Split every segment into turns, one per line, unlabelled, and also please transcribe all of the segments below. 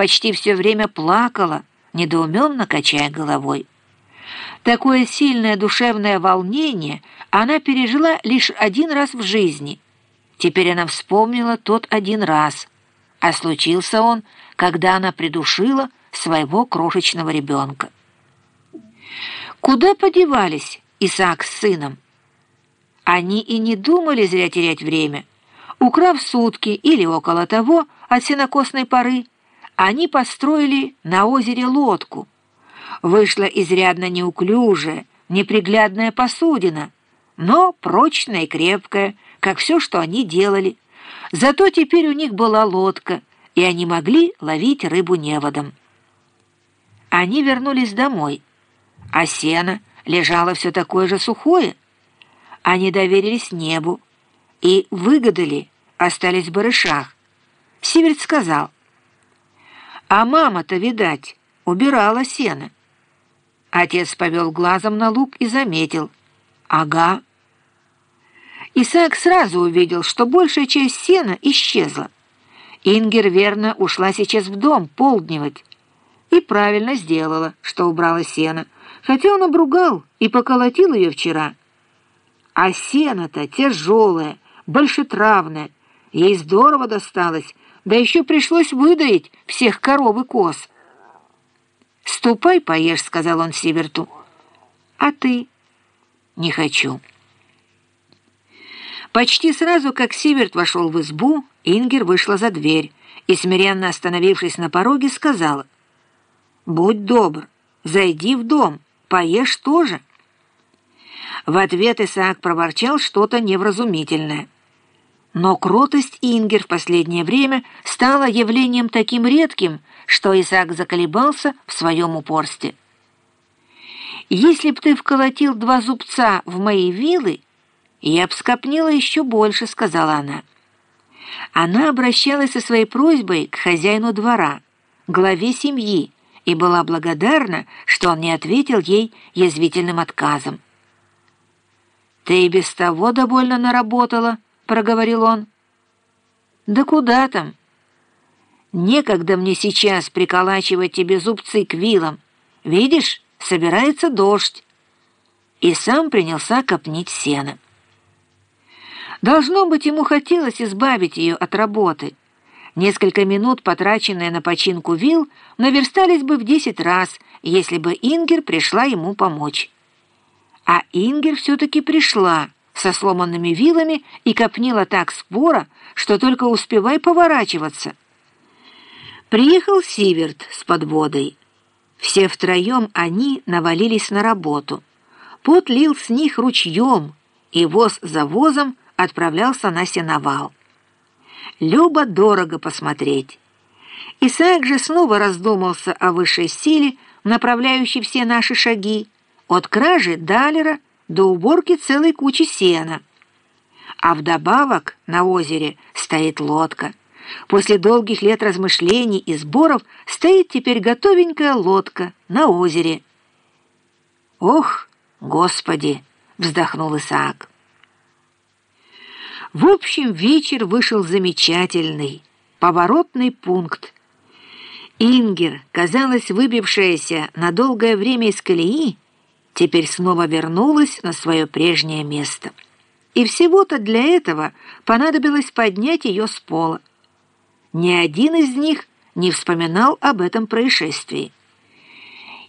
почти все время плакала, недоуменно качая головой. Такое сильное душевное волнение она пережила лишь один раз в жизни. Теперь она вспомнила тот один раз, а случился он, когда она придушила своего крошечного ребенка. Куда подевались Исаак с сыном? Они и не думали зря терять время. Украв сутки или около того от сенокосной поры, они построили на озере лодку. Вышла изрядно неуклюжая, неприглядная посудина, но прочная и крепкая, как все, что они делали. Зато теперь у них была лодка, и они могли ловить рыбу неводом. Они вернулись домой, а сено лежало все такое же сухое. Они доверились небу и выгадали, остались в барышах. Сиверт сказал — а мама-то, видать, убирала сено. Отец повел глазом на луг и заметил. Ага. Исаак сразу увидел, что большая часть сена исчезла. Ингер верно ушла сейчас в дом полдневать. И правильно сделала, что убрала сено, хотя он обругал и поколотил ее вчера. А сено-то тяжелое, большетравное, ей здорово досталось, да еще пришлось выдаить всех коров и коз. «Ступай, поешь», — сказал он Сиверту. «А ты?» «Не хочу». Почти сразу, как Сиверт вошел в избу, Ингер вышла за дверь и, смиренно остановившись на пороге, сказала, «Будь добр, зайди в дом, поешь тоже». В ответ Исаак проворчал что-то невразумительное. Но кротость Ингер в последнее время стала явлением таким редким, что Исаак заколебался в своем упорстве. «Если б ты вколотил два зубца в мои вилы, я б скопнила еще больше», — сказала она. Она обращалась со своей просьбой к хозяину двора, главе семьи, и была благодарна, что он не ответил ей язвительным отказом. «Ты и без того довольно наработала», проговорил он. «Да куда там? Некогда мне сейчас приколачивать тебе зубцы к вилам. Видишь, собирается дождь». И сам принялся копнить сено. Должно быть, ему хотелось избавить ее от работы. Несколько минут, потраченные на починку вил, наверстались бы в десять раз, если бы Ингер пришла ему помочь. А Ингер все-таки пришла со сломанными вилами и копнила так спора, что только успевай поворачиваться. Приехал Сиверт с подводой. Все втроем они навалились на работу. Пот лил с них ручьем, и воз за возом отправлялся на сеновал. Любо дорого посмотреть. Исаак же снова раздумался о высшей силе, направляющей все наши шаги, от кражи Далера до уборки целой кучи сена. А вдобавок на озере стоит лодка. После долгих лет размышлений и сборов стоит теперь готовенькая лодка на озере. «Ох, Господи!» — вздохнул Исаак. В общем, вечер вышел замечательный, поворотный пункт. Ингер, казалось, выбившаяся на долгое время из колеи, теперь снова вернулась на свое прежнее место. И всего-то для этого понадобилось поднять ее с пола. Ни один из них не вспоминал об этом происшествии.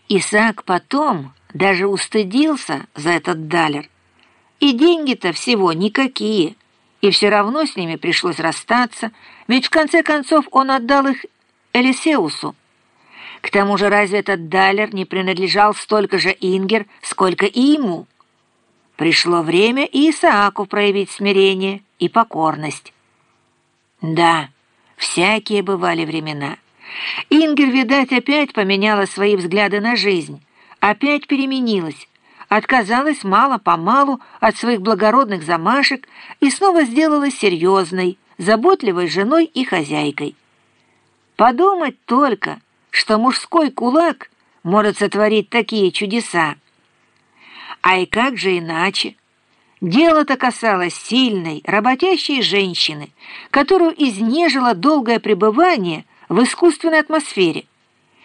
Исаак потом даже устыдился за этот далер. И деньги-то всего никакие, и все равно с ними пришлось расстаться, ведь в конце концов он отдал их Элисеусу. К тому же разве этот Далер не принадлежал столько же Ингер, сколько и ему? Пришло время и Исааку проявить смирение и покорность. Да, всякие бывали времена. Ингер, видать, опять поменяла свои взгляды на жизнь, опять переменилась, отказалась мало-помалу от своих благородных замашек и снова сделалась серьезной, заботливой женой и хозяйкой. Подумать только — что мужской кулак может сотворить такие чудеса. А и как же иначе? Дело-то касалось сильной, работящей женщины, которую изнежило долгое пребывание в искусственной атмосфере.